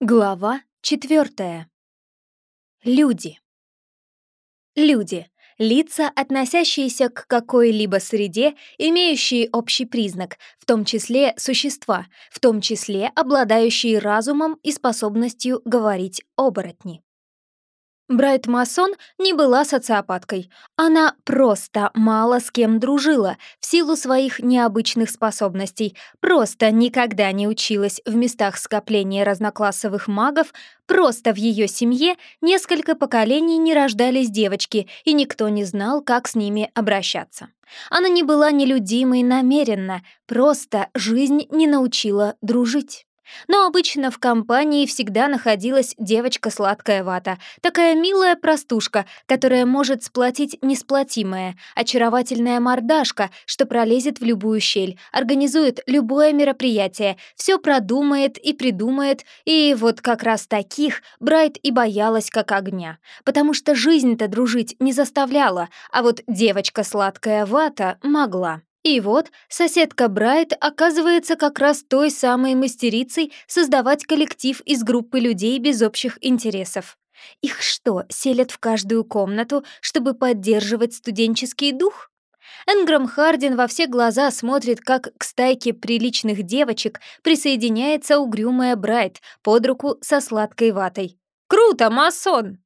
Глава четвертая. Люди. Люди — лица, относящиеся к какой-либо среде, имеющие общий признак, в том числе существа, в том числе обладающие разумом и способностью говорить оборотни. Брайт Масон не была социопаткой. Она просто мало с кем дружила в силу своих необычных способностей, просто никогда не училась в местах скопления разноклассовых магов, просто в ее семье несколько поколений не рождались девочки, и никто не знал, как с ними обращаться. Она не была нелюдимой намеренно, просто жизнь не научила дружить. Но обычно в компании всегда находилась девочка сладкая вата, такая милая простушка, которая может сплотить несплотимое, очаровательная мордашка, что пролезет в любую щель, организует любое мероприятие, все продумает и придумает, и вот как раз таких Брайт и боялась как огня, потому что жизнь-то дружить не заставляла, а вот девочка сладкая вата могла. И вот соседка Брайт оказывается как раз той самой мастерицей создавать коллектив из группы людей без общих интересов. Их что, селят в каждую комнату, чтобы поддерживать студенческий дух? Энграм Хардин во все глаза смотрит, как к стайке приличных девочек присоединяется угрюмая Брайт под руку со сладкой ватой. «Круто, масон!»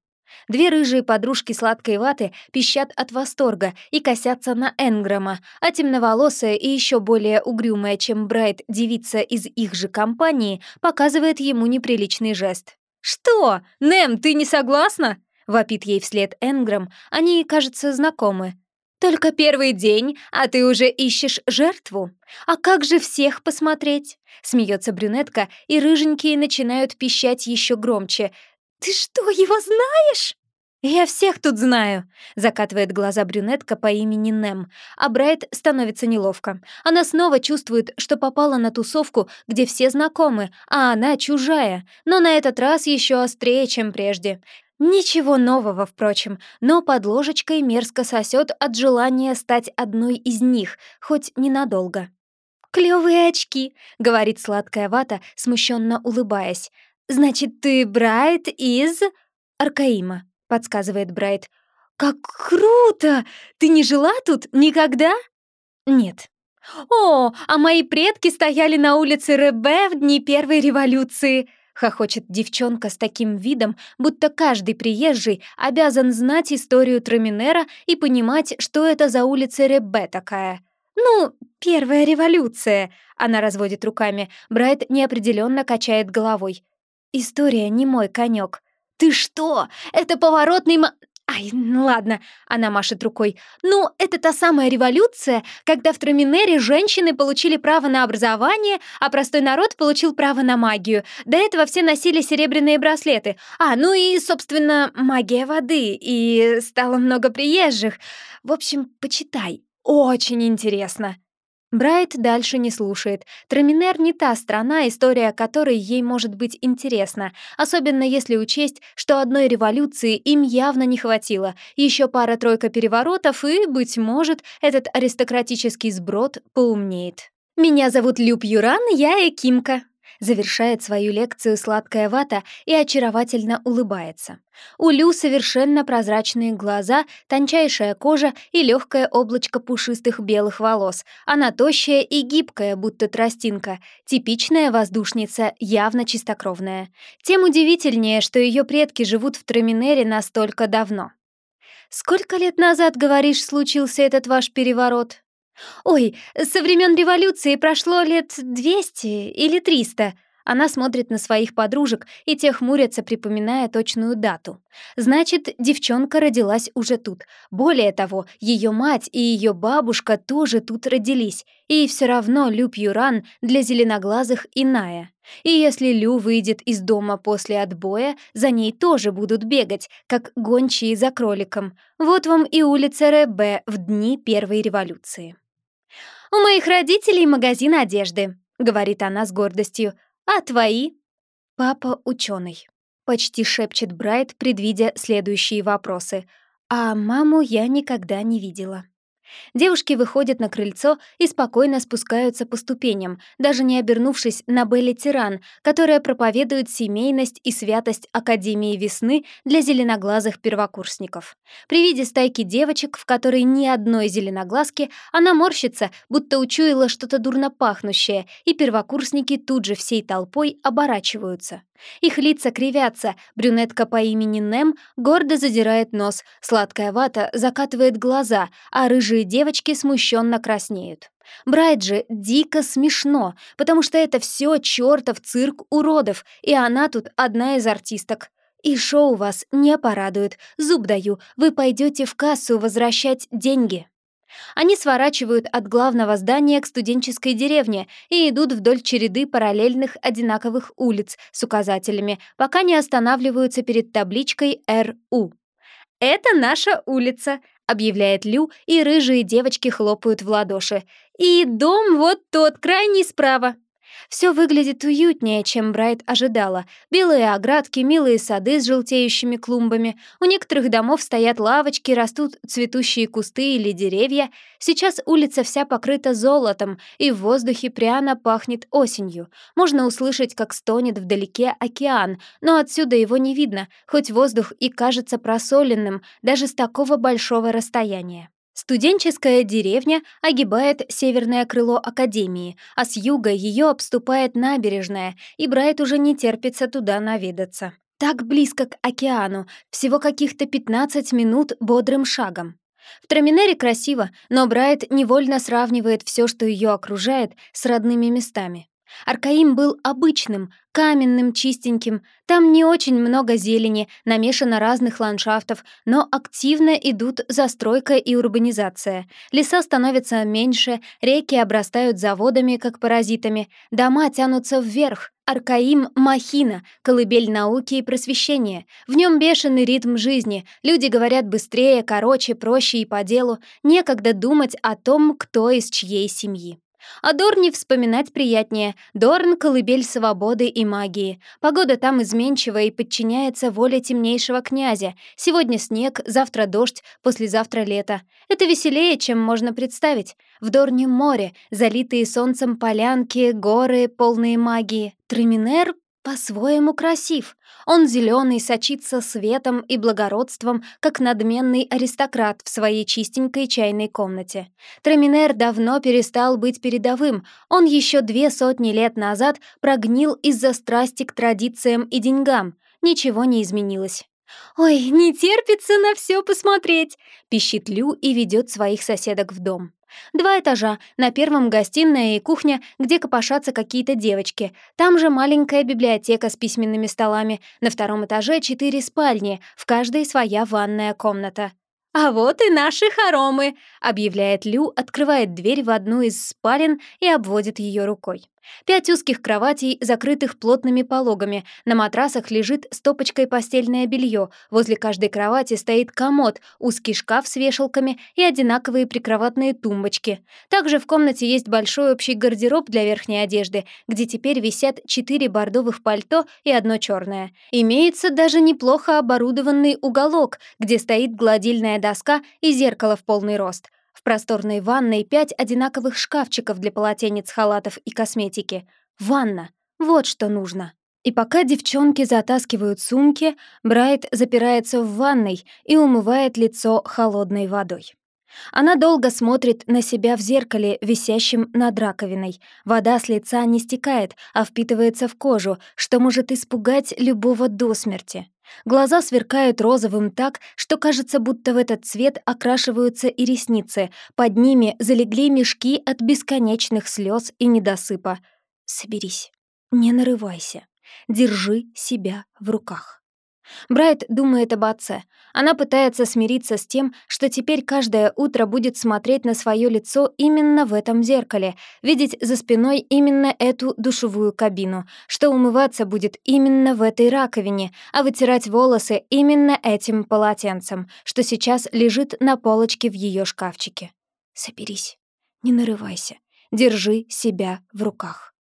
Две рыжие подружки сладкой ваты пищат от восторга и косятся на Энграма, а темноволосая и еще более угрюмая, чем Брайт, девица из их же компании, показывает ему неприличный жест. «Что? Нэм, ты не согласна?» — вопит ей вслед Энграм. Они, кажется, знакомы. «Только первый день, а ты уже ищешь жертву? А как же всех посмотреть?» Смеется брюнетка, и рыженькие начинают пищать еще громче — «Ты что, его знаешь?» «Я всех тут знаю», — закатывает глаза брюнетка по имени Нем, а Брайт становится неловко. Она снова чувствует, что попала на тусовку, где все знакомы, а она чужая, но на этот раз еще острее, чем прежде. Ничего нового, впрочем, но под ложечкой мерзко сосет от желания стать одной из них, хоть ненадолго. «Клёвые очки», — говорит сладкая вата, смущенно улыбаясь. «Значит, ты Брайт из...» «Аркаима», — подсказывает Брайт. «Как круто! Ты не жила тут никогда?» «Нет». «О, а мои предки стояли на улице Ребе в дни Первой революции!» — хохочет девчонка с таким видом, будто каждый приезжий обязан знать историю Траминера и понимать, что это за улица Ребе такая. «Ну, первая революция!» — она разводит руками. Брайт неопределенно качает головой. История не мой конек. Ты что? Это поворотный ма... Ай, ладно, она машет рукой. Ну, это та самая революция, когда в Траминере женщины получили право на образование, а простой народ получил право на магию. До этого все носили серебряные браслеты. А, ну и, собственно, магия воды. И стало много приезжих. В общем, почитай. Очень интересно. Брайт дальше не слушает. Траминер не та страна, история которой ей может быть интересна, особенно если учесть, что одной революции им явно не хватило, еще пара-тройка переворотов, и, быть может, этот аристократический сброд поумнеет. «Меня зовут Люб Юран, я Экимка», завершает свою лекцию сладкая вата и очаровательно улыбается. У Лю совершенно прозрачные глаза, тончайшая кожа и легкое облачко пушистых белых волос. Она тощая и гибкая, будто тростинка. Типичная воздушница, явно чистокровная. Тем удивительнее, что ее предки живут в Траминере настолько давно. «Сколько лет назад, говоришь, случился этот ваш переворот?» «Ой, со времен революции прошло лет двести или триста». Она смотрит на своих подружек, и те хмурятся, припоминая точную дату. Значит, девчонка родилась уже тут. Более того, ее мать и ее бабушка тоже тут родились. И все равно Лю Пьюран для зеленоглазых иная. И если Лю выйдет из дома после отбоя, за ней тоже будут бегать, как гончие за кроликом. Вот вам и улица Ребе в дни Первой революции. «У моих родителей магазин одежды», — говорит она с гордостью. «А твои?» «Папа ученый», — почти шепчет Брайт, предвидя следующие вопросы. «А маму я никогда не видела». Девушки выходят на крыльцо и спокойно спускаются по ступеням, даже не обернувшись на Белли Тиран, которая проповедует семейность и святость Академии весны для зеленоглазых первокурсников. При виде стайки девочек, в которой ни одной зеленоглазки, она морщится, будто учуяла что-то дурно пахнущее, и первокурсники тут же всей толпой оборачиваются. Их лица кривятся, брюнетка по имени Нем гордо задирает нос, сладкая вата закатывает глаза, а рыжие девочки смущенно краснеют. Брайт же дико смешно, потому что это все чертов цирк уродов, и она тут одна из артисток. И шоу вас не порадует, зуб даю, вы пойдете в кассу возвращать деньги. Они сворачивают от главного здания к студенческой деревне и идут вдоль череды параллельных одинаковых улиц с указателями, пока не останавливаются перед табличкой «РУ». «Это наша улица», — объявляет Лю, и рыжие девочки хлопают в ладоши. «И дом вот тот, крайний справа». Все выглядит уютнее, чем Брайт ожидала. Белые оградки, милые сады с желтеющими клумбами. У некоторых домов стоят лавочки, растут цветущие кусты или деревья. Сейчас улица вся покрыта золотом, и в воздухе пряно пахнет осенью. Можно услышать, как стонет вдалеке океан, но отсюда его не видно, хоть воздух и кажется просоленным даже с такого большого расстояния. Студенческая деревня огибает северное крыло Академии, а с юга ее обступает набережная, и Брайт уже не терпится туда наведаться. Так близко к океану, всего каких-то 15 минут бодрым шагом. В Траминере красиво, но Брайт невольно сравнивает все, что ее окружает, с родными местами. Аркаим был обычным, каменным, чистеньким. Там не очень много зелени, намешано разных ландшафтов, но активно идут застройка и урбанизация. Леса становятся меньше, реки обрастают заводами, как паразитами, дома тянутся вверх. Аркаим — махина, колыбель науки и просвещения. В нем бешеный ритм жизни, люди говорят быстрее, короче, проще и по делу. Некогда думать о том, кто из чьей семьи. О Дорне вспоминать приятнее. Дорн — колыбель свободы и магии. Погода там изменчива и подчиняется воле темнейшего князя. Сегодня снег, завтра дождь, послезавтра лето. Это веселее, чем можно представить. В Дорне море, залитые солнцем полянки, горы, полные магии. Треминер по-своему красив. Он зеленый, сочится светом и благородством, как надменный аристократ в своей чистенькой чайной комнате. Траминер давно перестал быть передовым. Он еще две сотни лет назад прогнил из-за страсти к традициям и деньгам. Ничего не изменилось. «Ой, не терпится на все посмотреть!» — пищит Лю и ведет своих соседок в дом. Два этажа, на первом гостиная и кухня, где копошатся какие-то девочки. Там же маленькая библиотека с письменными столами. На втором этаже четыре спальни, в каждой своя ванная комната. «А вот и наши хоромы!» — объявляет Лю, открывает дверь в одну из спален и обводит ее рукой. Пять узких кроватей, закрытых плотными пологами. На матрасах лежит стопочкой постельное белье. Возле каждой кровати стоит комод, узкий шкаф с вешалками и одинаковые прикроватные тумбочки. Также в комнате есть большой общий гардероб для верхней одежды, где теперь висят четыре бордовых пальто и одно черное. Имеется даже неплохо оборудованный уголок, где стоит гладильная доска и зеркало в полный рост. В просторной ванной пять одинаковых шкафчиков для полотенец, халатов и косметики. Ванна. Вот что нужно. И пока девчонки затаскивают сумки, Брайт запирается в ванной и умывает лицо холодной водой. Она долго смотрит на себя в зеркале, висящем над раковиной. Вода с лица не стекает, а впитывается в кожу, что может испугать любого до смерти. Глаза сверкают розовым так, что кажется, будто в этот цвет окрашиваются и ресницы. Под ними залегли мешки от бесконечных слез и недосыпа. Соберись, не нарывайся, держи себя в руках. Брайт думает об отце. Она пытается смириться с тем, что теперь каждое утро будет смотреть на свое лицо именно в этом зеркале, видеть за спиной именно эту душевую кабину, что умываться будет именно в этой раковине, а вытирать волосы именно этим полотенцем, что сейчас лежит на полочке в ее шкафчике. Соберись, не нарывайся, держи себя в руках.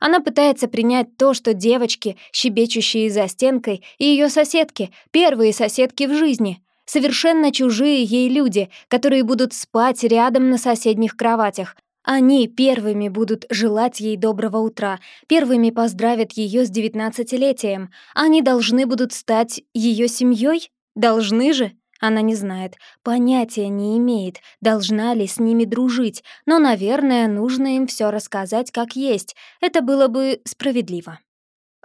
Она пытается принять то, что девочки, щебечущие за стенкой, и ее соседки, первые соседки в жизни. Совершенно чужие ей люди, которые будут спать рядом на соседних кроватях. Они первыми будут желать ей доброго утра, первыми поздравят ее с девятнадцатилетием. Они должны будут стать ее семьей? Должны же? Она не знает, понятия не имеет, должна ли с ними дружить, но, наверное, нужно им все рассказать как есть. Это было бы справедливо.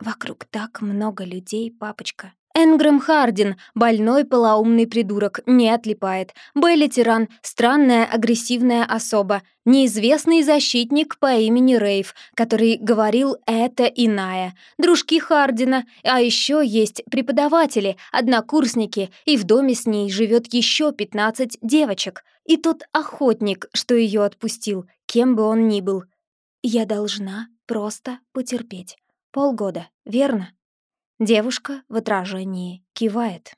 Вокруг так много людей, папочка. Энгрэм Хардин, больной полоумный придурок, не отлипает. Белли Тиран, странная агрессивная особа. Неизвестный защитник по имени Рейв, который говорил «это иная». Дружки Хардина, а еще есть преподаватели, однокурсники, и в доме с ней живет еще 15 девочек. И тот охотник, что ее отпустил, кем бы он ни был. Я должна просто потерпеть. Полгода, верно? Девушка в отражении кивает.